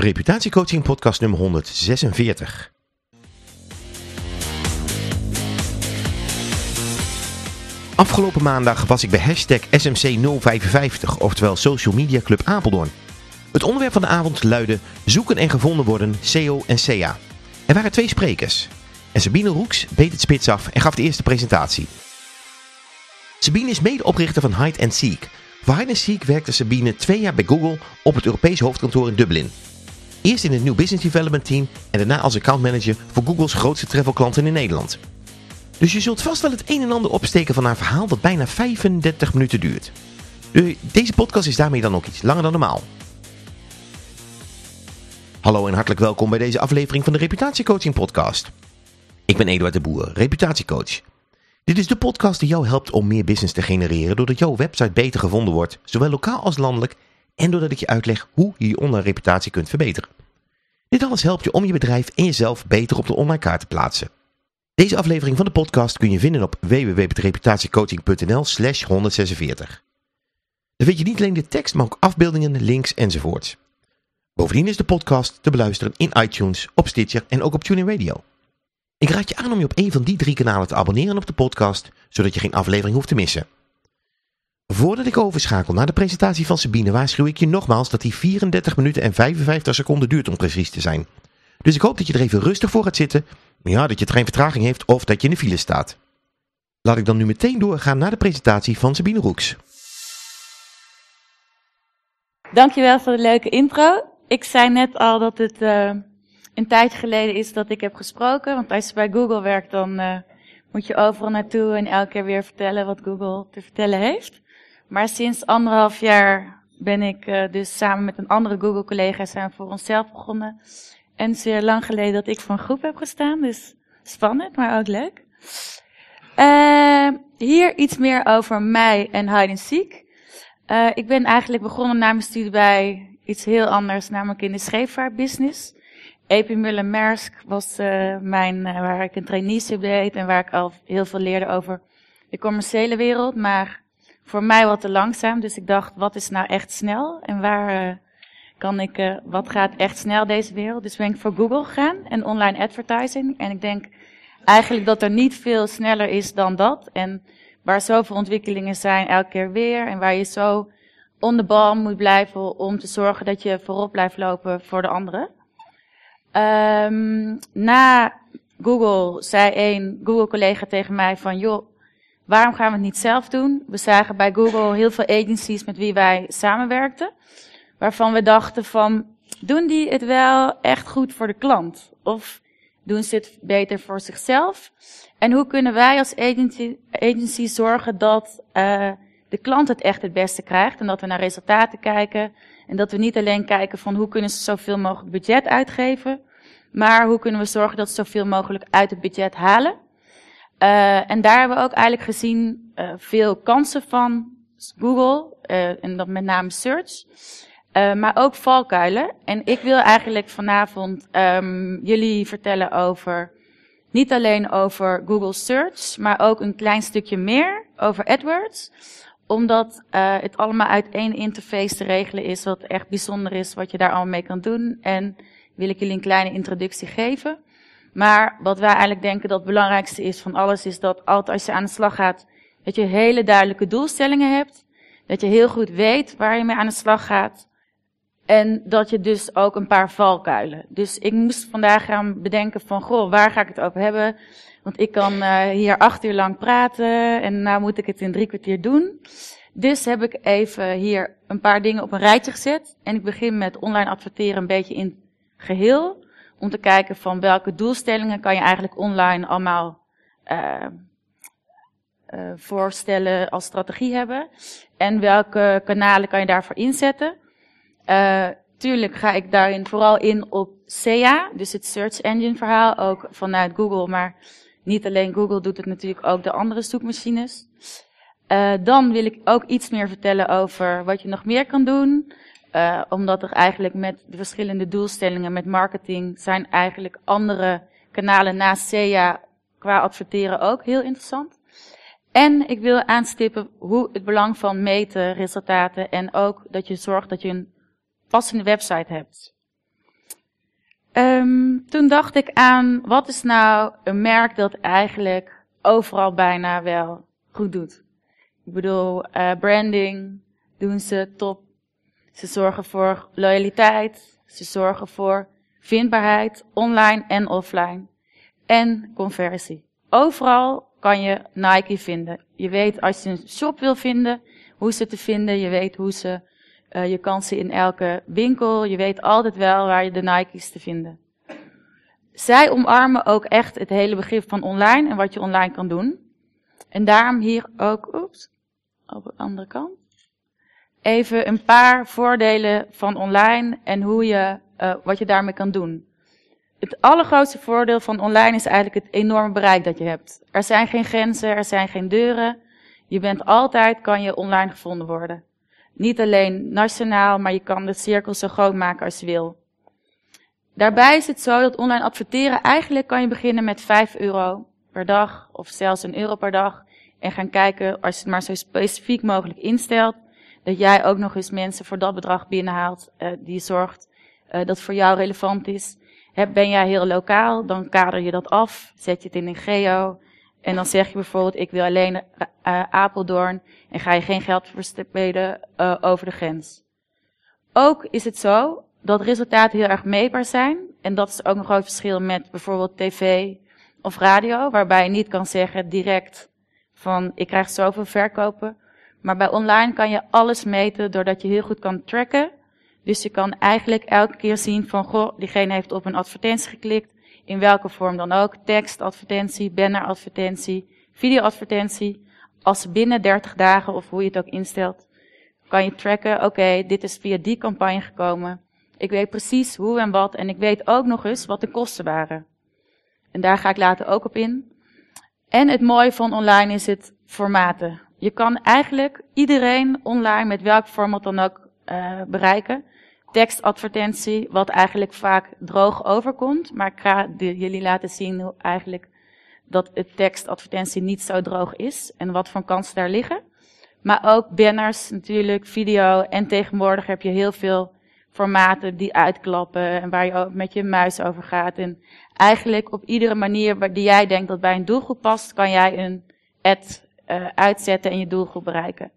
Reputatiecoaching podcast nummer 146. Afgelopen maandag was ik bij hashtag SMC055, oftewel Social Media Club Apeldoorn. Het onderwerp van de avond luidde Zoeken en gevonden worden, SEO en SEA. Er waren twee sprekers. En Sabine Roeks beet het spits af en gaf de eerste presentatie. Sabine is medeoprichter van Hide and Seek. Voor Hide and Seek werkte Sabine twee jaar bij Google op het Europese hoofdkantoor in Dublin. Eerst in het New Business Development Team en daarna als accountmanager voor Googles grootste travelklanten in Nederland. Dus je zult vast wel het een en ander opsteken van haar verhaal dat bijna 35 minuten duurt. Deze podcast is daarmee dan ook iets langer dan normaal. Hallo en hartelijk welkom bij deze aflevering van de Reputatiecoaching podcast. Ik ben Eduard de Boer, reputatiecoach. Dit is de podcast die jou helpt om meer business te genereren doordat jouw website beter gevonden wordt, zowel lokaal als landelijk, en doordat ik je uitleg hoe je je online reputatie kunt verbeteren. Dit alles helpt je om je bedrijf en jezelf beter op de online kaart te plaatsen. Deze aflevering van de podcast kun je vinden op www.reputatiecoaching.nl slash 146. Daar vind je niet alleen de tekst, maar ook afbeeldingen, links enzovoorts. Bovendien is de podcast te beluisteren in iTunes, op Stitcher en ook op TuneIn Radio. Ik raad je aan om je op een van die drie kanalen te abonneren op de podcast, zodat je geen aflevering hoeft te missen. Voordat ik overschakel naar de presentatie van Sabine waarschuw ik je nogmaals dat die 34 minuten en 55 seconden duurt om precies te zijn. Dus ik hoop dat je er even rustig voor gaat zitten, ja, dat je geen vertraging heeft of dat je in de file staat. Laat ik dan nu meteen doorgaan naar de presentatie van Sabine Roeks. Dankjewel voor de leuke intro. Ik zei net al dat het uh, een tijdje geleden is dat ik heb gesproken. Want als je bij Google werkt, dan uh, moet je overal naartoe en elke keer weer vertellen wat Google te vertellen heeft. Maar sinds anderhalf jaar ben ik uh, dus samen met een andere Google-collega zijn voor onszelf begonnen. En zeer lang geleden dat ik voor een groep heb gestaan. Dus spannend, maar ook leuk. Uh, hier iets meer over mij en hide and seek. Uh, ik ben eigenlijk begonnen na mijn studie bij iets heel anders, namelijk in de scheepvaartbusiness. EP Maersk was mijn, waar ik een traineeship deed en waar ik al heel veel leerde over de commerciële wereld. Maar voor mij wat te langzaam. Dus ik dacht, wat is nou echt snel? En waar uh, kan ik, uh, wat gaat echt snel deze wereld? Dus ben ik voor Google gegaan en online advertising. En ik denk eigenlijk dat er niet veel sneller is dan dat. En waar zoveel ontwikkelingen zijn elke keer weer. En waar je zo on de bal moet blijven om te zorgen dat je voorop blijft lopen voor de anderen. Um, na Google zei een Google-collega tegen mij van, joh, Waarom gaan we het niet zelf doen? We zagen bij Google heel veel agencies met wie wij samenwerkten. Waarvan we dachten van, doen die het wel echt goed voor de klant? Of doen ze het beter voor zichzelf? En hoe kunnen wij als agency, agency zorgen dat uh, de klant het echt het beste krijgt? En dat we naar resultaten kijken. En dat we niet alleen kijken van hoe kunnen ze zoveel mogelijk budget uitgeven. Maar hoe kunnen we zorgen dat ze zoveel mogelijk uit het budget halen? Uh, en daar hebben we ook eigenlijk gezien uh, veel kansen van Google, uh, en dat met name search, maar ook valkuilen. En ik wil eigenlijk vanavond um, jullie vertellen over, niet alleen over Google Search, maar ook een klein stukje meer over AdWords. Omdat het allemaal uit één interface te regelen is, wat echt bijzonder is, wat je daar allemaal mee kan doen. En wil ik jullie een kleine introductie geven. Maar wat wij eigenlijk denken dat het belangrijkste is van alles, is dat altijd als je aan de slag gaat, dat je hele duidelijke doelstellingen hebt. Dat je heel goed weet waar je mee aan de slag gaat. En dat je dus ook een paar valkuilen. Dus ik moest vandaag gaan bedenken van, goh, waar ga ik het over hebben? Want ik kan uh, hier acht uur lang praten en nou moet ik het in drie kwartier doen. Dus heb ik even hier een paar dingen op een rijtje gezet. En ik begin met online adverteren een beetje in geheel om te kijken van welke doelstellingen kan je eigenlijk online allemaal uh, uh, voorstellen als strategie hebben. En welke kanalen kan je daarvoor inzetten. Uh, tuurlijk ga ik daarin vooral in op SEA, dus het Search Engine verhaal, ook vanuit Google, maar niet alleen Google doet het natuurlijk ook de andere zoekmachines. Dan wil ik ook iets meer vertellen over wat je nog meer kan doen. Uh, omdat er eigenlijk met de verschillende doelstellingen met marketing zijn eigenlijk andere kanalen naast SEA qua adverteren ook heel interessant. En ik wil aanstippen hoe het belang van meten, resultaten en ook dat je zorgt dat je een passende website hebt. Ehm, toen dacht ik aan, wat is nou een merk dat eigenlijk overal bijna wel goed doet? Ik bedoel, uh, branding doen ze top. Ze zorgen voor loyaliteit. Ze zorgen voor vindbaarheid, online en offline. En conversie. Overal kan je Nike vinden. Je weet als je een shop wil vinden, hoe ze te vinden. Je weet hoe ze, uh, je kan ze in elke winkel. Je weet altijd wel waar je de Nike's te vinden. Zij omarmen ook echt het hele begrip van online en wat je online kan doen. En daarom hier ook, oeps, op de andere kant. Even een paar voordelen van online en hoe je, uh, wat je daarmee kan doen. Het allergrootste voordeel van online is eigenlijk het enorme bereik dat je hebt. Er zijn geen grenzen, er zijn geen deuren. Je bent altijd, kan je online gevonden worden. Niet alleen nationaal, maar je kan de cirkel zo groot maken als je wil. Daarbij is het zo dat online adverteren, eigenlijk kan je beginnen met 5 euro per dag, of zelfs een euro per dag. En gaan kijken, als je het maar zo specifiek mogelijk instelt, dat jij ook nog eens mensen voor dat bedrag binnenhaalt, uh, die zorgt uh, dat voor jou relevant is. Ben jij heel lokaal, dan kader je dat af, zet je het in een geo. En dan zeg je bijvoorbeeld, ik wil alleen uh, Apeldoorn en ga je geen geld verspelen over de grens. Ook is het zo dat resultaten heel erg meetbaar zijn. En dat is ook een groot verschil met bijvoorbeeld tv of radio, waarbij je niet kan zeggen direct van ik krijg zoveel verkopen. Maar bij online kan je alles meten doordat je heel goed kan tracken. Dus je kan eigenlijk elke keer zien van, goh, diegene heeft op een advertentie geklikt. In welke vorm dan ook. Tekstadvertentie, banneradvertentie, videoadvertentie. Als ze binnen 30 dagen, of hoe je het ook instelt, kan je tracken, oké, dit is via die campagne gekomen. Ik weet precies hoe en wat en ik weet ook nog eens wat de kosten waren. En daar ga ik later ook op in. En het mooie van online is het formaten. Je kan eigenlijk iedereen online met welk format dan ook uh, bereiken. Tekstadvertentie, wat eigenlijk vaak droog overkomt. Maar ik ga jullie laten zien hoe eigenlijk dat het tekstadvertentie niet zo droog is. En wat voor kansen daar liggen. Maar ook banners natuurlijk, video. En tegenwoordig heb je heel veel formaten die uitklappen en waar je met je muis over gaat. En eigenlijk op iedere manier die jij denkt dat bij een doelgroep past, kan jij een ad uh, uitzetten en je doelgroep bereiken.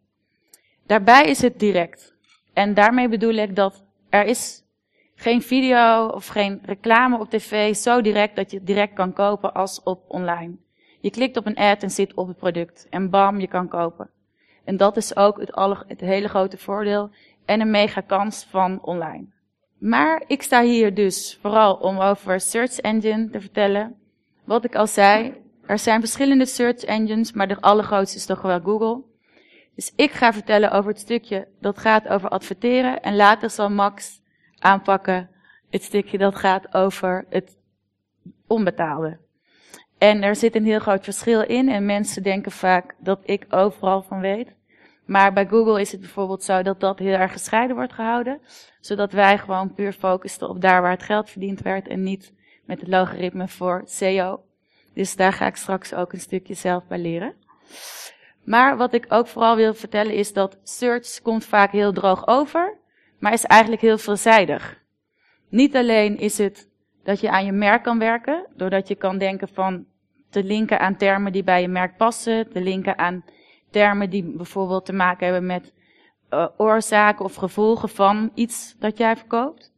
Daarbij is het direct. En daarmee bedoel ik dat er is geen video of geen reclame op tv zo direct dat je het direct kan kopen als op online. Je klikt op een ad en zit op het product. En bam, je kan kopen. En dat is ook het, het hele grote voordeel en een mega kans van online. Maar ik sta hier dus vooral om over search engine te vertellen. Wat ik al zei, er zijn verschillende search engines, maar de allergrootste is toch wel Google. Dus ik ga vertellen over het stukje dat gaat over adverteren en later zal Max aanpakken het stukje dat gaat over het onbetaalde. En er zit een heel groot verschil in en mensen denken vaak dat ik overal van weet. Maar bij Google is het bijvoorbeeld zo dat dat heel erg gescheiden wordt gehouden. Zodat wij gewoon puur focusten op daar waar het geld verdiend werd en niet met het logaritme voor SEO. Dus daar ga ik straks ook een stukje zelf bij leren. Maar wat ik ook vooral wil vertellen is dat search komt vaak heel droog over, maar is eigenlijk heel veelzijdig. Niet alleen is het dat je aan je merk kan werken, doordat je kan denken van te linken aan termen die bij je merk passen, te linken aan termen die bijvoorbeeld te maken hebben met uh, oorzaken of gevolgen van iets dat jij verkoopt.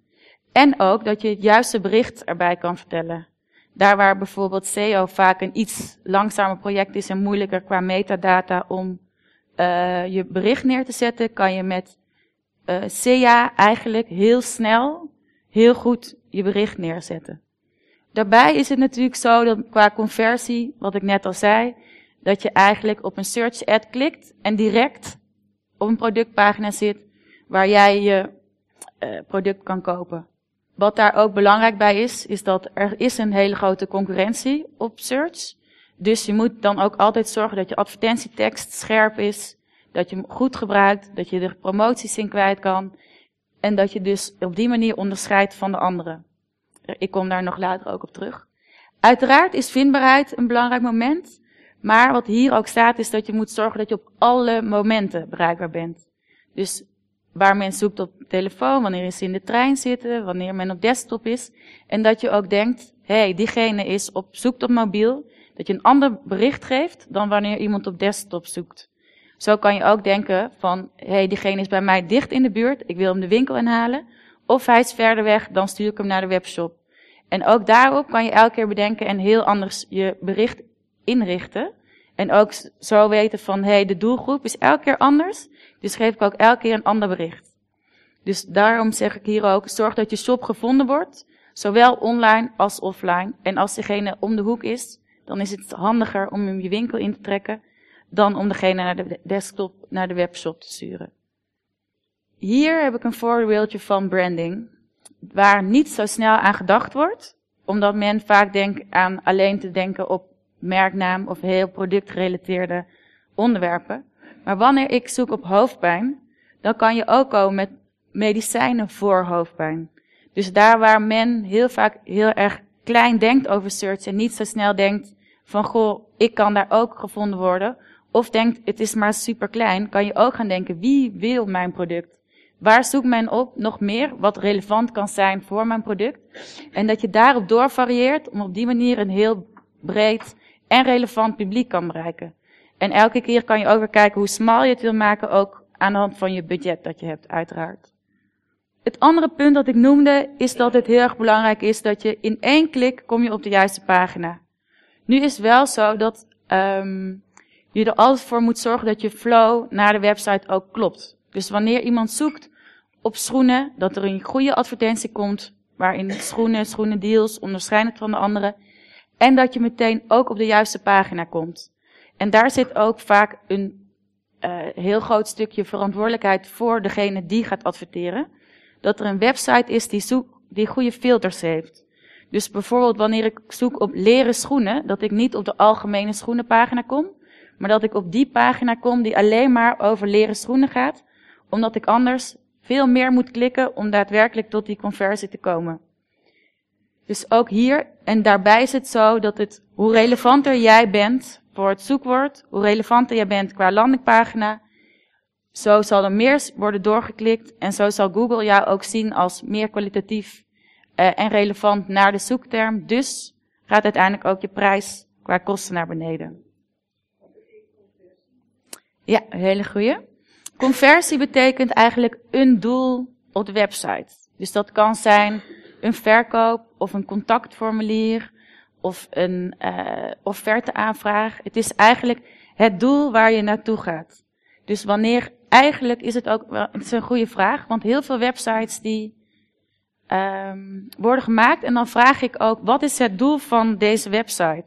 En ook dat je het juiste bericht erbij kan vertellen. Daar waar bijvoorbeeld SEO vaak een iets langzamer project is en moeilijker qua metadata om uh, je bericht neer te zetten, kan je met uh, SEA eigenlijk heel snel, heel goed je bericht neerzetten. Daarbij is het natuurlijk zo dat qua conversie, wat ik net al zei, dat je eigenlijk op een search ad klikt en direct op een productpagina zit waar jij je uh, product kan kopen. Wat daar ook belangrijk bij is, is dat er is een hele grote concurrentie op search. Dus je moet dan ook altijd zorgen dat je advertentietekst scherp is, dat je hem goed gebruikt, dat je er promoties in kwijt kan en dat je dus op die manier onderscheidt van de anderen. Ik kom daar nog later ook op terug. Uiteraard is vindbaarheid een belangrijk moment. Maar wat hier ook staat is dat je moet zorgen dat je op alle momenten bereikbaar bent. Dus waar men zoekt op telefoon, wanneer ze in de trein zitten, wanneer men op desktop is. En dat je ook denkt, hé, hey, diegene is op, zoekt op mobiel, dat je een ander bericht geeft dan wanneer iemand op desktop zoekt. Zo kan je ook denken van, hé, hey, diegene is bij mij dicht in de buurt, ik wil hem de winkel inhalen. Of hij is verder weg, dan stuur ik hem naar de webshop. En ook daarop kan je elke keer bedenken en heel anders je bericht inrichten. En ook zo weten van, hé, hey, de doelgroep is elke keer anders. Dus geef ik ook elke keer een ander bericht. Dus daarom zeg ik hier ook, zorg dat je shop gevonden wordt. Zowel online als offline. En als degene om de hoek is, dan is het handiger om hem je winkel in te trekken. Dan om degene naar de desktop, naar de webshop te sturen. Hier heb ik een voorbeeldje van branding. Waar niet zo snel aan gedacht wordt. Omdat men vaak denkt aan alleen te denken op merknaam of heel productgerelateerde onderwerpen. Maar wanneer ik zoek op hoofdpijn, dan kan je ook komen met medicijnen voor hoofdpijn. Dus daar waar men heel vaak heel erg klein denkt over search en niet zo snel denkt van goh, ik kan daar ook gevonden worden. Of denkt het is maar super klein, kan je ook gaan denken wie wil mijn product? Waar zoekt men op nog meer wat relevant kan zijn voor mijn product? En dat je daarop doorvarieert om op die manier een heel breed en relevant publiek kan bereiken. En elke keer kan je ook weer kijken hoe smal je het wil maken, ook aan de hand van je budget dat je hebt, uiteraard. Het andere punt dat ik noemde, is dat het heel erg belangrijk is dat je in één klik kom je op de juiste pagina. Nu is wel zo dat um, je er altijd voor moet zorgen dat je flow naar de website ook klopt. Dus wanneer iemand zoekt op schoenen, dat er een goede advertentie komt, waarin schoenen, schoenen deals onderscheiden van de andere. En dat je meteen ook op de juiste pagina komt. En daar zit ook vaak een uh, heel groot stukje verantwoordelijkheid voor degene die gaat adverteren. Dat er een website is die, zoek, die goede filters heeft. Dus bijvoorbeeld wanneer ik zoek op leren schoenen, dat ik niet op de algemene schoenenpagina kom, maar dat ik op die pagina kom die alleen maar over leren schoenen gaat, omdat ik anders veel meer moet klikken om daadwerkelijk tot die conversie te komen. Dus ook hier, en daarbij is het zo dat het, hoe relevanter jij bent voor het zoekwoord, hoe relevanter jij bent qua landingpagina, zo zal er meer worden doorgeklikt en zo zal Google jou ook zien als meer kwalitatief uh, en relevant naar de zoekterm. Dus gaat uiteindelijk ook je prijs qua kosten naar beneden. Ja, hele goeie. Conversie betekent eigenlijk een doel op de website. Dus dat kan zijn een verkoop of een contactformulier of een uh, offerteaanvraag. Het is eigenlijk het doel waar je naartoe gaat. Dus wanneer, eigenlijk is het ook het is een goede vraag, want heel veel websites die um, worden gemaakt en dan vraag ik ook, wat is het doel van deze website?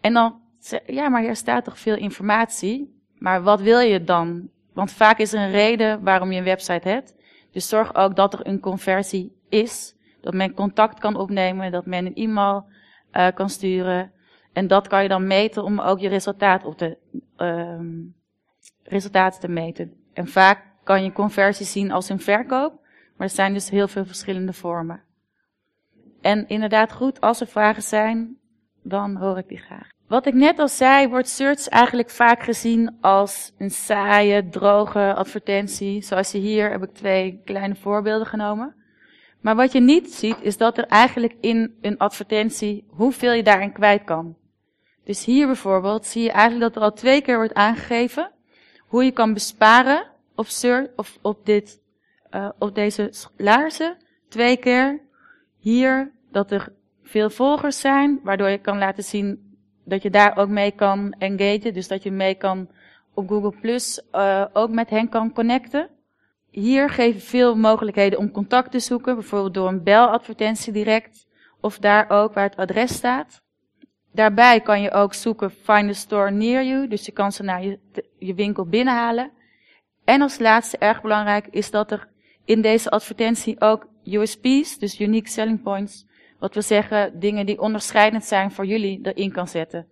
En dan, ja, maar hier staat toch veel informatie, maar wat wil je dan? Want vaak is er een reden waarom je een website hebt. Dus zorg ook dat er een conversie is. Dat men contact kan opnemen, dat men een e-mail uh, kan sturen. En dat kan je dan meten om ook je resultaat op de, uh, resultaten te meten. En vaak kan je conversie zien als een verkoop, maar er zijn dus heel veel verschillende vormen. En inderdaad goed, als er vragen zijn, dan hoor ik die graag. Wat ik net al zei, wordt search eigenlijk vaak gezien als een saaie, droge advertentie. Zoals je hier heb ik twee kleine voorbeelden genomen. Maar wat je niet ziet, is dat er eigenlijk in een advertentie hoeveel je daarin kwijt kan. Dus hier bijvoorbeeld zie je eigenlijk dat er al twee keer wordt aangegeven hoe je kan besparen op of op dit, uh, op deze laarzen. Twee keer hier dat er veel volgers zijn, waardoor je kan laten zien dat je daar ook mee kan engagen. Dus dat je mee kan op Google Plus uh, ook met hen kan connecten. Hier geven veel mogelijkheden om contact te zoeken, bijvoorbeeld door een beladvertentie direct, of daar ook waar het adres staat. Daarbij kan je ook zoeken find a store near you, dus je kan ze naar je, je winkel binnenhalen. En als laatste erg belangrijk is dat er in deze advertentie ook USP's, dus unique selling points, wat we zeggen dingen die onderscheidend zijn voor jullie, erin kan zetten.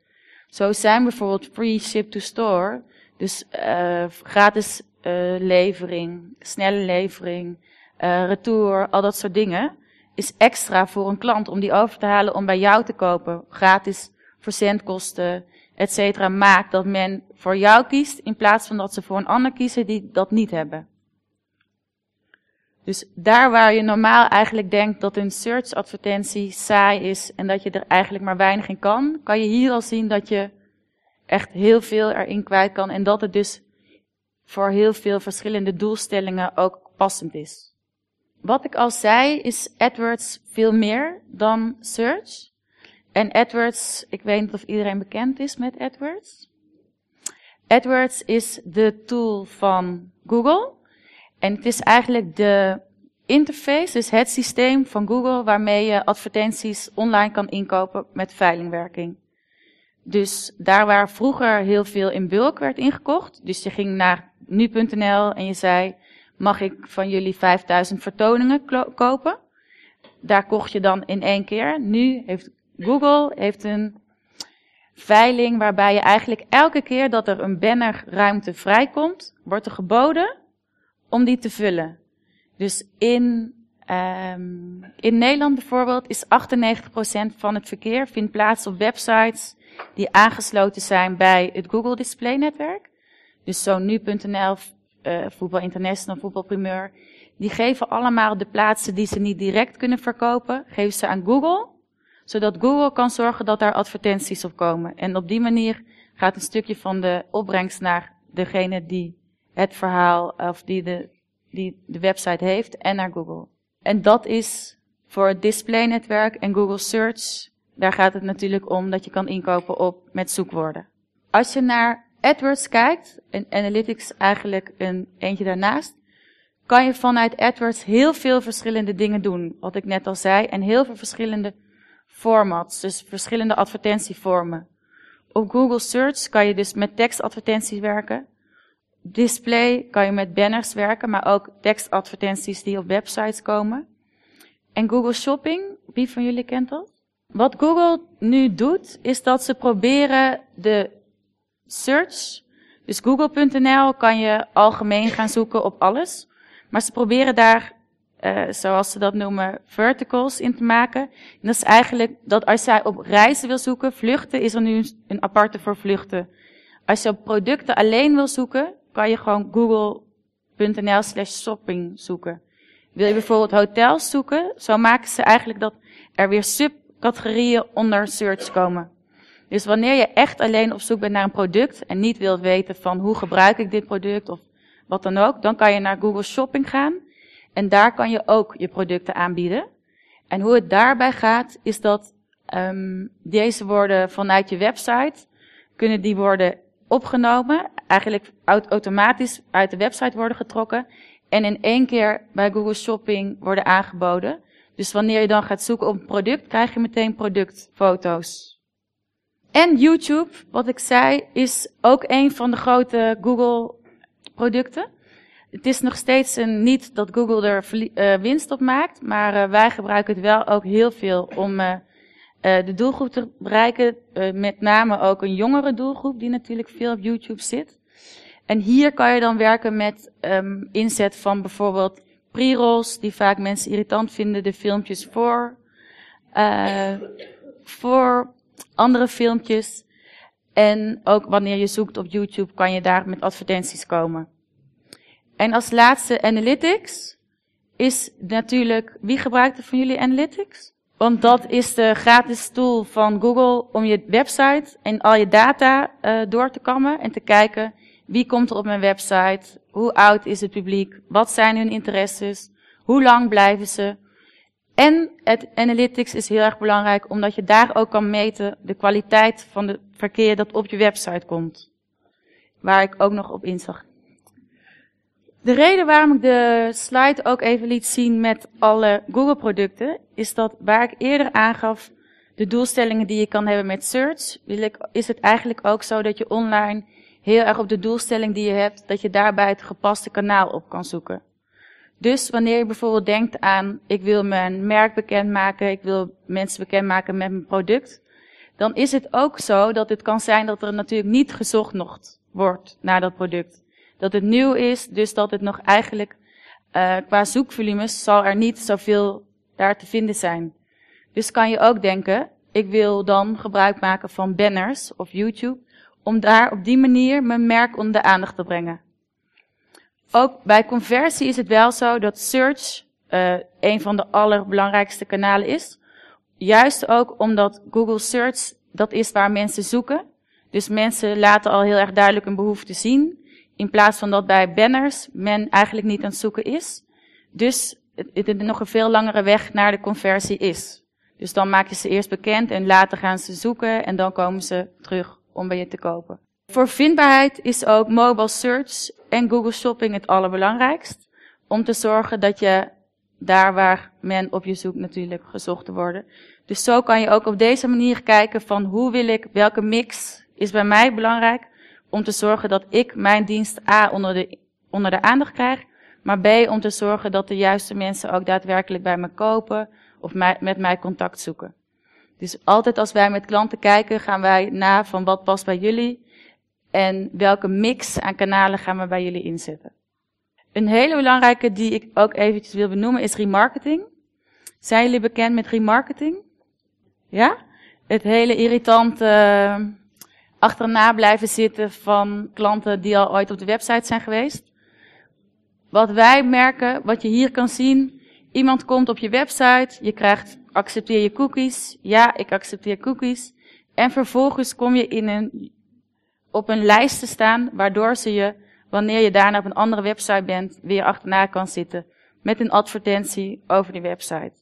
Zo zijn bijvoorbeeld free ship to store, dus uh, gratis levering, snelle levering, uh, retour, al dat soort dingen, is extra voor een klant om die over te halen om bij jou te kopen. Gratis verzendkosten, et cetera, maakt dat men voor jou kiest in plaats van dat ze voor een ander kiezen die dat niet hebben. Dus daar waar je normaal eigenlijk denkt dat een search advertentie saai is en dat je er eigenlijk maar weinig in kan, kan je hier al zien dat je echt heel veel erin kwijt kan en dat het dus voor heel veel verschillende doelstellingen ook passend is. Wat ik al zei is AdWords veel meer dan search. En AdWords, ik weet niet of iedereen bekend is met AdWords. AdWords is de tool van Google. En het is eigenlijk de interface, dus het systeem van Google waarmee je advertenties online kan inkopen met veilingwerking. Dus daar waar vroeger heel veel in bulk werd ingekocht, dus je ging naar nu.nl en je zei, mag ik van jullie 5000 vertoningen kopen? Daar kocht je dan in één keer. Nu heeft Google heeft een veiling waarbij je eigenlijk elke keer dat er een bannerruimte vrijkomt, wordt er geboden om die te vullen. Dus in, um, in Nederland bijvoorbeeld is 98% van het verkeer vindt plaats op websites die aangesloten zijn bij het Google Display netwerk. Dus zo nu.nl, uh, Voetbal International, Voetbal Primeur. Die geven allemaal de plaatsen die ze niet direct kunnen verkopen, geven ze aan Google. Zodat Google kan zorgen dat daar advertenties op komen. En op die manier gaat een stukje van de opbrengst naar degene die het verhaal, of die de, die de website heeft, en naar Google. En dat is voor het displaynetwerk en Google Search, daar gaat het natuurlijk om dat je kan inkopen op met zoekwoorden. Als je naar AdWords kijkt, en Analytics eigenlijk een eentje daarnaast, kan je vanuit AdWords heel veel verschillende dingen doen. Wat ik net al zei, en heel veel verschillende formats, dus verschillende advertentievormen. Op Google Search kan je dus met tekstadvertenties werken. Display kan je met banners werken, maar ook tekstadvertenties die op websites komen. En Google Shopping, wie van jullie kent dat? Wat Google nu doet, is dat ze proberen de search, dus google.nl kan je algemeen gaan zoeken op alles, maar ze proberen daar, uh, zoals ze dat noemen, verticals in te maken. En dat is eigenlijk dat als jij op reizen wil zoeken, vluchten, is er nu een aparte voor vluchten. Als je op producten alleen wil zoeken, kan je gewoon google.nl slash shopping zoeken. Wil je bijvoorbeeld hotels zoeken, zo maken ze eigenlijk dat er weer subcategorieën onder search komen. Dus wanneer je echt alleen op zoek bent naar een product en niet wilt weten van hoe gebruik ik dit product of wat dan ook, dan kan je naar Google Shopping gaan en daar kan je ook je producten aanbieden. En hoe het daarbij gaat, is dat um, deze worden vanuit je website, kunnen die worden opgenomen, eigenlijk automatisch uit de website worden getrokken en in één keer bij Google Shopping worden aangeboden. Dus wanneer je dan gaat zoeken op een product, krijg je meteen productfoto's. En YouTube, wat ik zei, is ook een van de grote Google producten. Het is nog steeds een, niet dat Google er uh, winst op maakt, maar uh, wij gebruiken het wel ook heel veel om uh, de doelgroep te bereiken. met name ook een jongere doelgroep die natuurlijk veel op YouTube zit. En hier kan je dan werken met um, inzet van bijvoorbeeld pre-rolls, die vaak mensen irritant vinden, de filmpjes voor, voor andere filmpjes. En ook wanneer je zoekt op YouTube kan je daar met advertenties komen. En als laatste analytics is natuurlijk, wie gebruikt er van jullie analytics? Want dat is de gratis tool van Google om je website en al je data uh, door te kammen en te kijken wie komt er op mijn website, hoe oud is het publiek, wat zijn hun interesses, hoe lang blijven ze, en het analytics is heel erg belangrijk omdat je daar ook kan meten de kwaliteit van het verkeer dat op je website komt. Waar ik ook nog op inzag. De reden waarom ik de slide ook even liet zien met alle Google producten, is dat waar ik eerder aangaf de doelstellingen die je kan hebben met search, is het eigenlijk ook zo dat je online heel erg op de doelstelling die je hebt, dat je daarbij het gepaste kanaal op kan zoeken. Dus wanneer je bijvoorbeeld denkt aan, ik wil mijn merk bekendmaken, ik wil mensen bekendmaken met mijn product, dan is het ook zo dat het kan zijn dat er natuurlijk niet gezocht nog wordt naar dat product. Dat het nieuw is, dus dat het nog eigenlijk uh, qua zoekvolumes zal er niet zoveel daar te vinden zijn. Dus kan je ook denken, ik wil dan gebruik maken van banners of YouTube, om daar op die manier mijn merk onder de aandacht te brengen. Ook bij conversie is het wel zo dat search uh, een van de allerbelangrijkste kanalen is. Juist ook omdat Google Search, dat is waar mensen zoeken. Dus mensen laten al heel erg duidelijk een behoefte zien. In plaats van dat bij banners men eigenlijk niet aan het zoeken is. Dus het, het nog een veel langere weg naar de conversie is. Dus dan maak je ze eerst bekend en later gaan ze zoeken en dan komen ze terug om bij je te kopen. Voor vindbaarheid is ook mobile search en Google Shopping het allerbelangrijkst. Om te zorgen dat je daar waar men op je zoekt natuurlijk gezocht te worden. Dus zo kan je ook op deze manier kijken van hoe wil ik, welke mix is bij mij belangrijk om te zorgen dat ik mijn dienst A onder de, onder de aandacht krijg, maar B om te zorgen dat de juiste mensen ook daadwerkelijk bij me kopen of met mij contact zoeken. Dus altijd als wij met klanten kijken, gaan wij na van wat past bij jullie en welke mix aan kanalen gaan we bij jullie inzetten. Een hele belangrijke die ik ook eventjes wil benoemen is remarketing. Zijn jullie bekend met remarketing? Ja? Het hele irritante uh, achterna blijven zitten van klanten die al ooit op de website zijn geweest. Wat wij merken, wat je hier kan zien, iemand komt op je website, je krijgt accepteer je cookies. Ja, ik accepteer cookies. En vervolgens kom je in een, op een lijst te staan, waardoor ze je, wanneer je daarna op een andere website bent, weer achterna kan zitten. Met een advertentie over die website.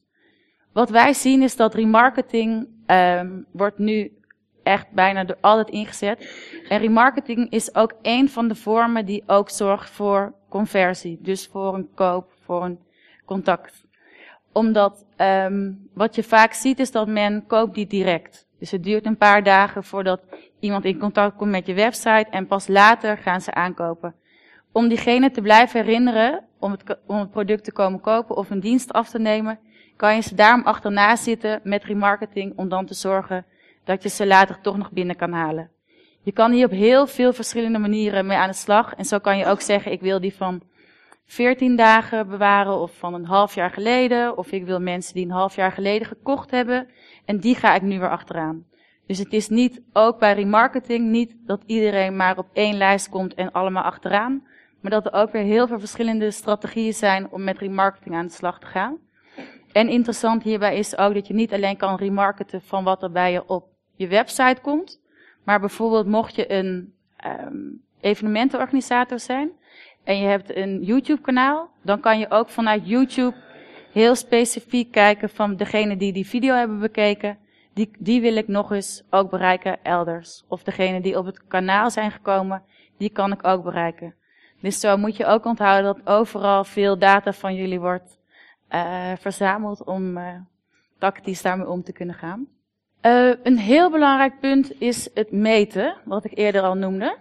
Wat wij zien is dat remarketing um, wordt nu echt bijna door altijd ingezet. En remarketing is ook een van de vormen die ook zorgt voor conversie. Dus voor een koop, voor een contact omdat um, wat je vaak ziet is dat men koopt die direct. Dus het duurt een paar dagen voordat iemand in contact komt met je website en pas later gaan ze aankopen. Om diegene te blijven herinneren om het, om het product te komen kopen of een dienst af te nemen, kan je ze daarom achterna zitten met remarketing om dan te zorgen dat je ze later toch nog binnen kan halen. Je kan hier op heel veel verschillende manieren mee aan de slag. En zo kan je ook zeggen, ik wil die van 14 dagen bewaren of van een half jaar geleden. Of ik wil mensen die een half jaar geleden gekocht hebben. En die ga ik nu weer achteraan. Dus het is niet, ook bij remarketing, niet dat iedereen maar op één lijst komt en allemaal achteraan. Maar dat er ook weer heel veel verschillende strategieën zijn om met remarketing aan de slag te gaan. En interessant hierbij is ook dat je niet alleen kan remarketen van wat er bij je op je website komt. Maar bijvoorbeeld mocht je een um, evenementenorganisator zijn en je hebt een YouTube kanaal, dan kan je ook vanuit YouTube heel specifiek kijken van degene die die video hebben bekeken, die, die wil ik nog eens ook bereiken elders. Of degene die op het kanaal zijn gekomen, die kan ik ook bereiken. Dus zo moet je ook onthouden dat overal veel data van jullie wordt uh, verzameld om uh, tactisch daarmee om te kunnen gaan. Uh, een heel belangrijk punt is het meten, wat ik eerder al noemde.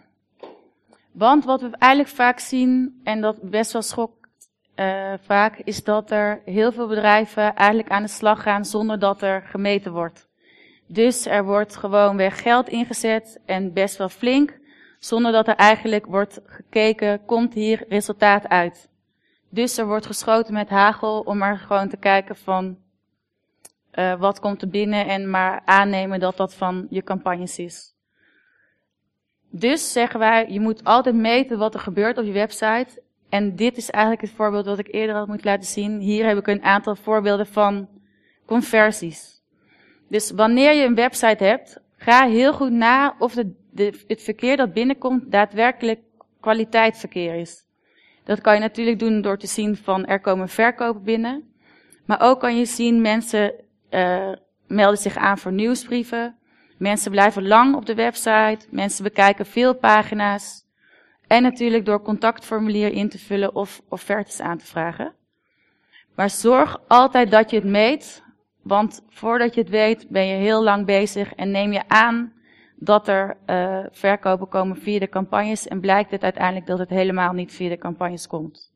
Want wat we eigenlijk vaak zien, en dat best wel schokt uh, vaak, is dat er heel veel bedrijven eigenlijk aan de slag gaan zonder dat er gemeten wordt. Dus er wordt gewoon weer geld ingezet en best wel flink, zonder dat er eigenlijk wordt gekeken, komt hier resultaat uit. Dus er wordt geschoten met hagel om maar gewoon te kijken van uh, wat komt er binnen en maar aannemen dat dat van je campagnes is. Dus zeggen wij, je moet altijd meten wat er gebeurt op je website. En dit is eigenlijk het voorbeeld wat ik eerder had moeten laten zien. Hier heb ik een aantal voorbeelden van conversies. Dus wanneer je een website hebt, ga heel goed na of de, het verkeer dat binnenkomt daadwerkelijk kwaliteitsverkeer is. Dat kan je natuurlijk doen door te zien van er komen verkopen binnen. Maar ook kan je zien mensen uh, melden zich aan voor nieuwsbrieven. Mensen blijven lang op de website. Mensen bekijken veel pagina's. En natuurlijk door contactformulier in te vullen of offertes aan te vragen. Maar zorg altijd dat je het meet. Want voordat je het weet ben je heel lang bezig en neem je aan dat er uh, verkopen komen via de campagnes en blijkt het uiteindelijk dat het helemaal niet via de campagnes komt.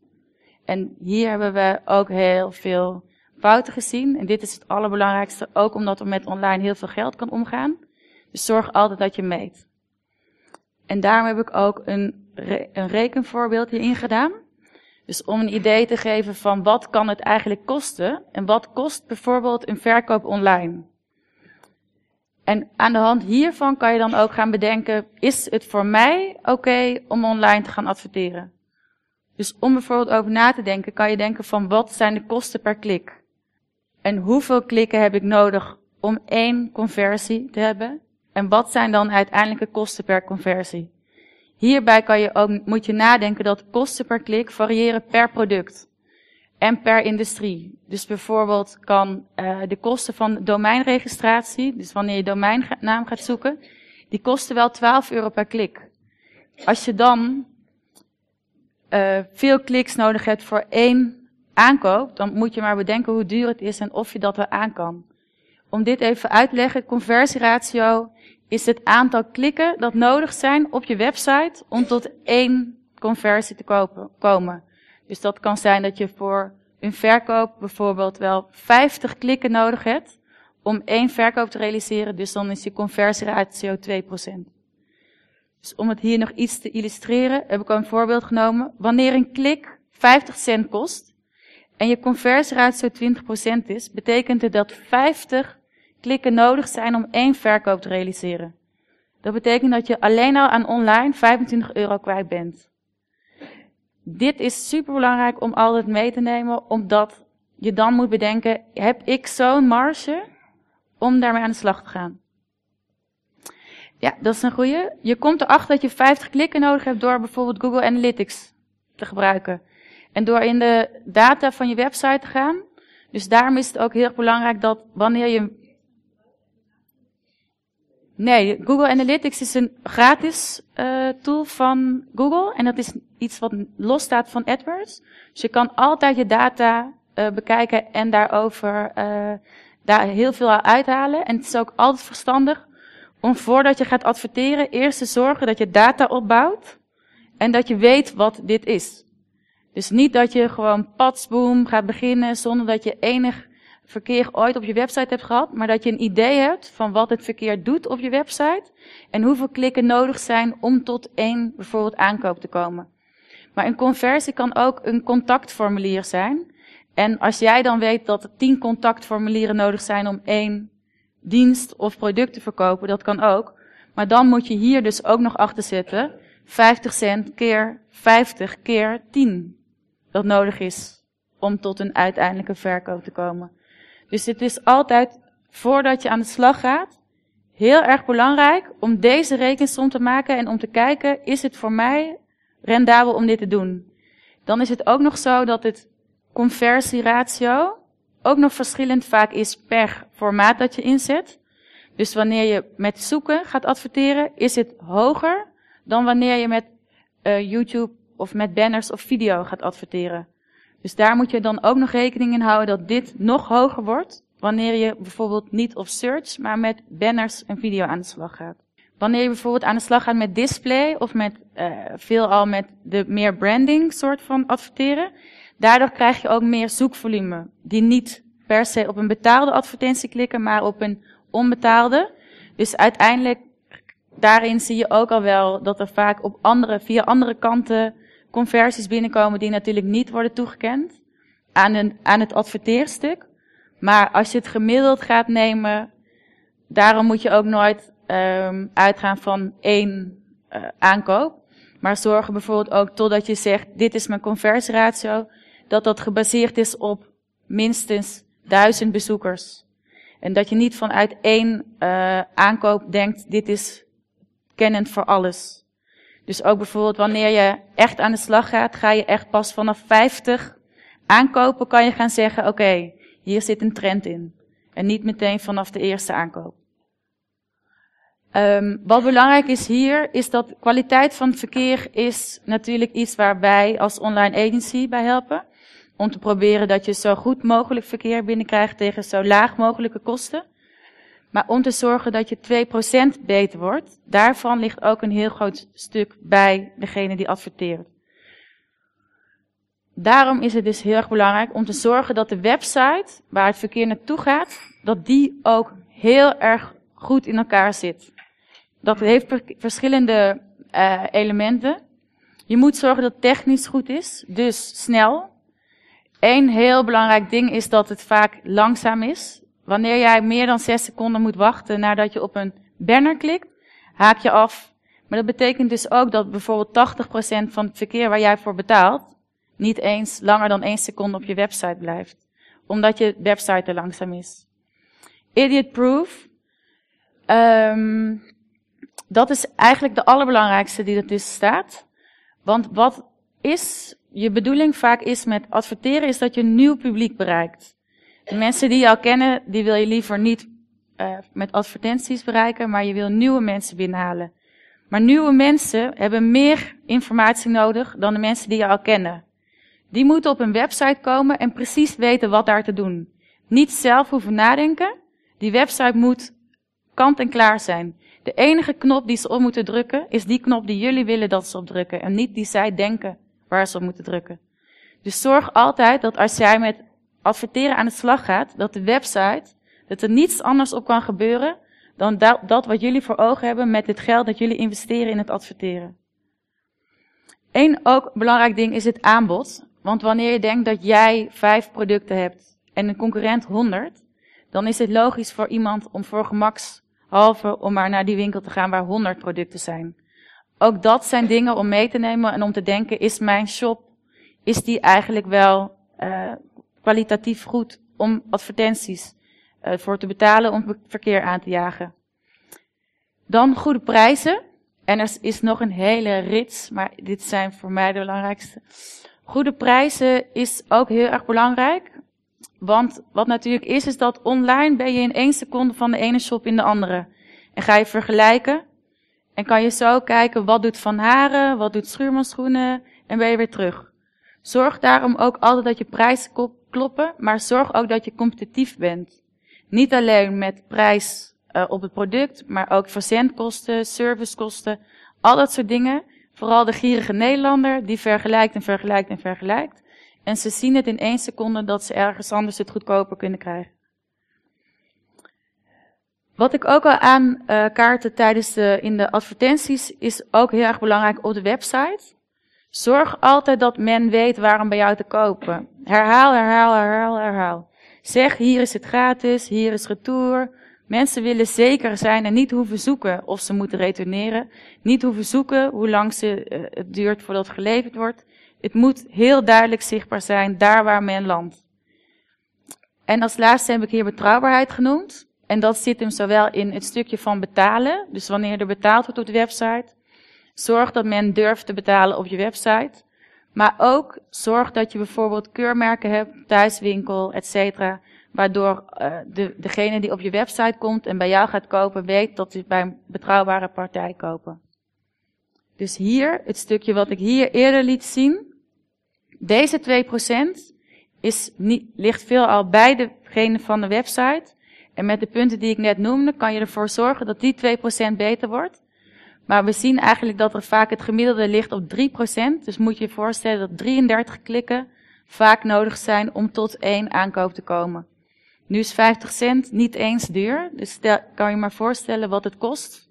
En hier hebben we ook heel veel fouten gezien. En dit is het allerbelangrijkste, ook omdat er met online heel veel geld kan omgaan. Dus zorg altijd dat je meet. En daarom heb ik ook een, een rekenvoorbeeld hierin gedaan. Dus om een idee te geven van wat kan het eigenlijk kosten en wat kost bijvoorbeeld een verkoop online. En aan de hand hiervan kan je dan ook gaan bedenken, is het voor mij oké om online te gaan adverteren? Dus om bijvoorbeeld over na te denken, kan je denken van wat zijn de kosten per klik? En hoeveel klikken heb ik nodig om één conversie te hebben? En wat zijn dan uiteindelijke kosten per conversie? Hierbij kan je ook, moet je nadenken dat kosten per klik variëren per product en per industrie. Dus bijvoorbeeld kan uh, de kosten van domeinregistratie, dus wanneer je domeinnaam gaat zoeken, die kosten wel 12 euro per klik. Als je dan uh, veel kliks nodig hebt voor één aankoop, dan moet je maar bedenken hoe duur het is en of je dat wel aan kan. Om dit even uit te leggen, conversieratio is het aantal klikken dat nodig zijn op je website om tot één conversie te kopen, komen. Dus dat kan zijn dat je voor een verkoop bijvoorbeeld wel 50 klikken nodig hebt om één verkoop te realiseren. Dus dan is je conversieratio 2%. Dus om het hier nog iets te illustreren, heb ik al een voorbeeld genomen. Wanneer een klik 50 cent kost en je conversieratio 20% is, betekent het dat 50 klikken nodig zijn om één verkoop te realiseren. Dat betekent dat je alleen al aan online 25 euro kwijt bent. Dit is super belangrijk om altijd mee te nemen, omdat je dan moet bedenken, heb ik zo'n marge om daarmee aan de slag te gaan? Ja, dat is een goede. Je komt erachter dat je 50 klikken nodig hebt door bijvoorbeeld Google Analytics te gebruiken. En door in de data van je website te gaan. Dus daarom is het ook heel erg belangrijk dat wanneer je Nee, Google Analytics is een gratis uh, tool van Google. En dat is iets wat los staat van AdWords. Dus je kan altijd je data uh, bekijken en daarover uh, daar heel veel uithalen. En het is ook altijd verstandig om voordat je gaat adverteren eerst te zorgen dat je data opbouwt. En dat je weet wat dit is. Dus niet dat je gewoon patsboom gaat beginnen zonder dat je enig verkeer ooit op je website hebt gehad, maar dat je een idee hebt van wat het verkeer doet op je website en hoeveel klikken nodig zijn om tot één bijvoorbeeld aankoop te komen. Maar een conversie kan ook een contactformulier zijn. En als jij dan weet dat er tien contactformulieren nodig zijn om één dienst of product te verkopen, dat kan ook. Maar dan moet je hier dus ook nog achter zetten 50 cent keer 50 keer 10 dat nodig is om tot een uiteindelijke verkoop te komen. Dus het is altijd, voordat je aan de slag gaat, heel erg belangrijk om deze rekensom te maken en om te kijken, is het voor mij rendabel om dit te doen? Dan is het ook nog zo dat het conversieratio ook nog verschillend vaak is per formaat dat je inzet. Dus wanneer je met zoeken gaat adverteren, is het hoger dan wanneer je met uh, YouTube of met banners of video gaat adverteren. Dus daar moet je dan ook nog rekening in houden dat dit nog hoger wordt wanneer je bijvoorbeeld niet op search, maar met banners en video aan de slag gaat. Wanneer je bijvoorbeeld aan de slag gaat met display of met uh, veelal met de meer branding soort van adverteren, daardoor krijg je ook meer zoekvolume die niet per se op een betaalde advertentie klikken, maar op een onbetaalde. Dus uiteindelijk daarin zie je ook al wel dat er vaak op andere, via andere kanten conversies binnenkomen die natuurlijk niet worden toegekend aan, een, aan het adverteerstuk. Maar als je het gemiddeld gaat nemen, daarom moet je ook nooit um, uitgaan van één uh, aankoop. Maar zorgen bijvoorbeeld ook totdat je zegt, dit is mijn conversieratio, dat dat gebaseerd is op minstens duizend bezoekers. En dat je niet vanuit één uh, aankoop denkt, dit is kennend voor alles. Dus ook bijvoorbeeld wanneer je echt aan de slag gaat, ga je echt pas vanaf 50 aankopen, kan je gaan zeggen, oké, hier zit een trend in. En niet meteen vanaf de eerste aankoop. Um, wat belangrijk is hier, is dat kwaliteit van het verkeer is natuurlijk iets waar wij als online agency bij helpen. Om te proberen dat je zo goed mogelijk verkeer binnenkrijgt tegen zo laag mogelijke kosten. Maar om te zorgen dat je 2% beter wordt, daarvan ligt ook een heel groot stuk bij degene die adverteert. Daarom is het dus heel erg belangrijk om te zorgen dat de website waar het verkeer naartoe gaat, dat die ook heel erg goed in elkaar zit. Dat heeft verschillende uh, elementen. Je moet zorgen dat het technisch goed is, dus snel. Eén heel belangrijk ding is dat het vaak langzaam is. Wanneer jij meer dan 6 seconden moet wachten nadat je op een banner klikt, haak je af. Maar dat betekent dus ook dat bijvoorbeeld 80% van het verkeer waar jij voor betaalt, niet eens langer dan één seconde op je website blijft. Omdat je website te langzaam is. Idiot proof. Um, dat is eigenlijk de allerbelangrijkste die er tussen staat. Want wat is je bedoeling vaak is met adverteren, is dat je een nieuw publiek bereikt. Mensen die je al kennen, die wil je liever niet uh, met advertenties bereiken, maar je wil nieuwe mensen binnenhalen. Maar nieuwe mensen hebben meer informatie nodig dan de mensen die je al kennen. Die moeten op een website komen en precies weten wat daar te doen. Niet zelf hoeven nadenken. Die website moet kant en klaar zijn. De enige knop die ze op moeten drukken, is die knop die jullie willen dat ze opdrukken. En niet die zij denken waar ze op moeten drukken. Dus zorg altijd dat als jij met adverteren aan de slag gaat, dat de website, dat er niets anders op kan gebeuren dan dat, dat wat jullie voor ogen hebben met het geld dat jullie investeren in het adverteren. Eén ook belangrijk ding is het aanbod. Want wanneer je denkt dat jij vijf producten hebt en een concurrent honderd, dan is het logisch voor iemand om voor gemakshalve om maar naar die winkel te gaan waar honderd producten zijn. Ook dat zijn dingen om mee te nemen en om te denken, is mijn shop, is die eigenlijk wel uh, kwalitatief goed om advertenties uh, voor te betalen om verkeer aan te jagen. Dan goede prijzen. En er is nog een hele rits, maar dit zijn voor mij de belangrijkste. Goede prijzen is ook heel erg belangrijk. Want wat natuurlijk is, is dat online ben je in één seconde van de ene shop in de andere. En ga je vergelijken. En kan je zo kijken, wat doet Van Haren, wat doet Schuurman schoenen, en ben je weer terug. Zorg daarom ook altijd dat je prijzen kloppen, maar zorg ook dat je competitief bent. Niet alleen met prijs uh, op het product, maar ook verzendkosten, servicekosten, al dat soort dingen. Vooral de gierige Nederlander, die vergelijkt en vergelijkt en vergelijkt. En ze zien het in één seconde dat ze ergens anders het goedkoper kunnen krijgen. Wat ik ook al aankaarten uh, tijdens de, in de advertenties is ook heel erg belangrijk op de website. Zorg altijd dat men weet waarom bij jou te kopen. Herhaal, herhaal, herhaal, herhaal. Zeg, hier is het gratis, hier is retour. Mensen willen zeker zijn en niet hoeven zoeken of ze moeten retourneren. Niet hoeven zoeken hoe lang ze, uh, het duurt voordat het geleverd wordt. Het moet heel duidelijk zichtbaar zijn daar waar men landt. En als laatste heb ik hier betrouwbaarheid genoemd. En dat zit hem zowel in het stukje van betalen, dus wanneer er betaald wordt op de website. Zorg dat men durft te betalen op je website. Maar ook zorg dat je bijvoorbeeld keurmerken hebt, thuiswinkel, et cetera. Waardoor uh, de, degene die op je website komt en bij jou gaat kopen, weet dat hij bij een betrouwbare partij kopen. Dus hier, het stukje wat ik hier eerder liet zien. Deze 2% is niet, ligt veelal bij degene van de website. En met de punten die ik net noemde, kan je ervoor zorgen dat die 2% beter wordt. Maar we zien eigenlijk dat er vaak het gemiddelde ligt op 3%. Dus moet je je voorstellen dat 33 klikken vaak nodig zijn om tot één aankoop te komen. Nu is 50 cent niet eens duur. Dus kan je maar voorstellen wat het kost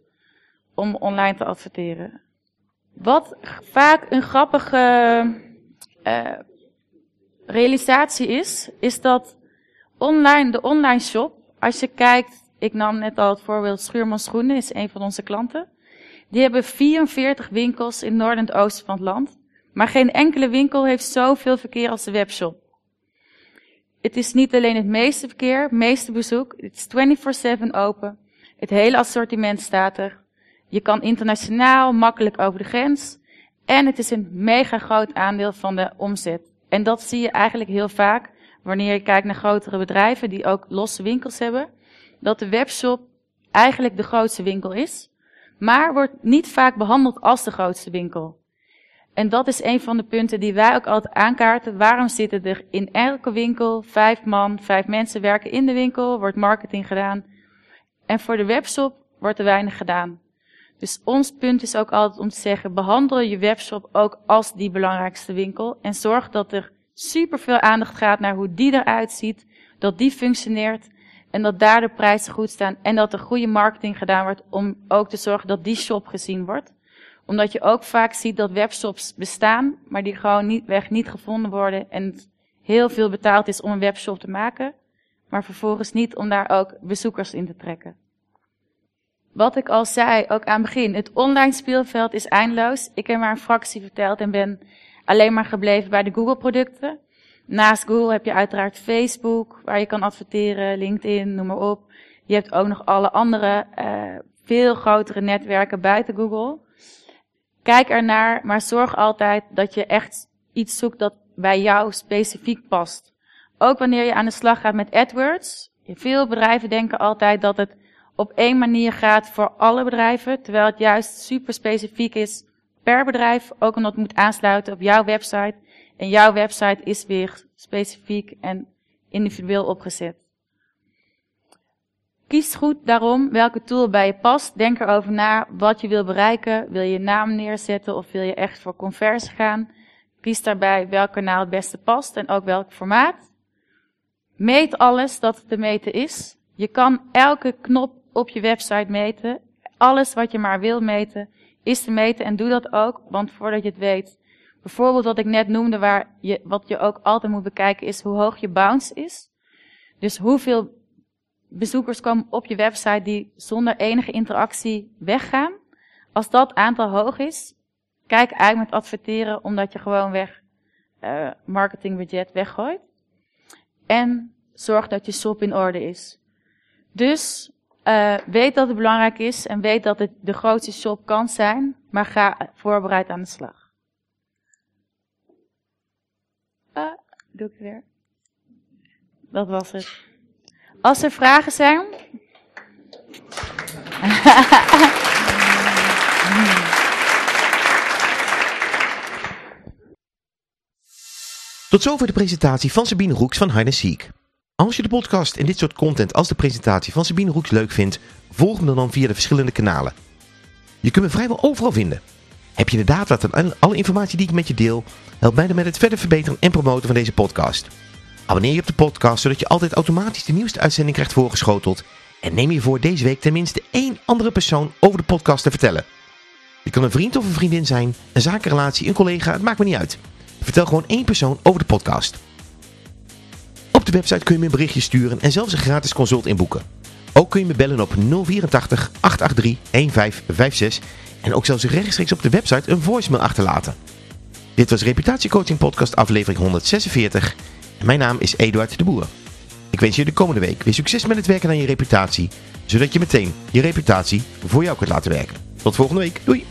om online te adverteren. Wat vaak een grappige uh, realisatie is, is dat online, de online shop als je kijkt, ik nam net al het voorbeeld Schuurman Schoenen, is een van onze klanten. Die hebben 44 winkels in noorden en oosten van het land. Maar geen enkele winkel heeft zoveel verkeer als de webshop. Het is niet alleen het meeste verkeer, het meeste bezoek. Het is 24-7 open. Het hele assortiment staat er. Je kan internationaal makkelijk over de grens. En het is een mega groot aandeel van de omzet. En dat zie je eigenlijk heel vaak wanneer je kijkt naar grotere bedrijven die ook losse winkels hebben, dat de webshop eigenlijk de grootste winkel is, maar wordt niet vaak behandeld als de grootste winkel. En dat is een van de punten die wij ook altijd aankaarten. Waarom zitten er in elke winkel vijf man, vijf mensen werken in de winkel, wordt marketing gedaan. En voor de webshop wordt er weinig gedaan. Dus ons punt is ook altijd om te zeggen, behandel je webshop ook als die belangrijkste winkel. En zorg dat er super veel aandacht gaat naar hoe die eruit ziet, dat die functioneert en dat daar de prijzen goed staan en dat er goede marketing gedaan wordt om ook te zorgen dat die shop gezien wordt. Omdat je ook vaak ziet dat webshops bestaan, maar die gewoon niet, weg niet gevonden worden en heel veel betaald is om een webshop te maken, maar vervolgens niet om daar ook bezoekers in te trekken. Wat ik al zei, ook aan het begin, het online speelveld is eindeloos. Ik heb maar een fractie verteld en ben alleen maar gebleven bij de Google producten. Naast Google heb je uiteraard Facebook, waar je kan adverteren, LinkedIn, noem maar op. Je hebt ook nog alle andere, uh, veel grotere netwerken buiten Google. Kijk ernaar, maar zorg altijd dat je echt iets zoekt dat bij jou specifiek past. Ook wanneer je aan de slag gaat met AdWords. Veel bedrijven denken altijd dat het op één manier gaat voor alle bedrijven, terwijl het juist super specifiek is per bedrijf, ook omdat het moet aansluiten op jouw website. En jouw website is weer specifiek en individueel opgezet. Kies goed daarom welke tool bij je past. Denk erover na wat je wil bereiken. Wil je naam neerzetten of wil je echt voor conversie gaan? Kies daarbij welk kanaal het beste past en ook welk formaat. Meet alles dat te meten is. Je kan elke knop op je website meten. Alles wat je maar wil meten is te meten en doe dat ook, want voordat je het weet. Bijvoorbeeld wat ik net noemde, waar je, wat je ook altijd moet bekijken, is hoe hoog je bounce is. Dus hoeveel bezoekers komen op je website die zonder enige interactie weggaan. Als dat aantal hoog is, kijk uit met adverteren, omdat je gewoon weg uh, marketingbudget weggooit. En zorg dat je shop in orde is. Dus uh, weet dat het belangrijk is en weet dat het de grootste shop kan zijn, maar ga voorbereid aan de slag. Uh, doe ik weer. Dat was het. Als er vragen zijn. Tot zover de presentatie van Sabine Roeks van Hide Seek. Als je de podcast en dit soort content als de presentatie van Sabine Roeks leuk vindt, volg me dan via de verschillende kanalen. Je kunt me vrijwel overal vinden. Heb je de data en alle informatie die ik met je deel, help mij dan met het verder verbeteren en promoten van deze podcast. Abonneer je op de podcast, zodat je altijd automatisch de nieuwste uitzending krijgt voorgeschoteld. En neem je voor deze week tenminste één andere persoon over de podcast te vertellen. Je kan een vriend of een vriendin zijn, een zakenrelatie, een collega, het maakt me niet uit. Vertel gewoon één persoon over de podcast. Op de website kun je me een berichtje sturen en zelfs een gratis consult inboeken. Ook kun je me bellen op 084 883 1556 en ook zelfs rechtstreeks op de website een voicemail achterlaten. Dit was Reputatiecoaching Podcast aflevering 146 en mijn naam is Eduard de Boer. Ik wens je de komende week weer succes met het werken aan je reputatie, zodat je meteen je reputatie voor jou kunt laten werken. Tot volgende week. Doei!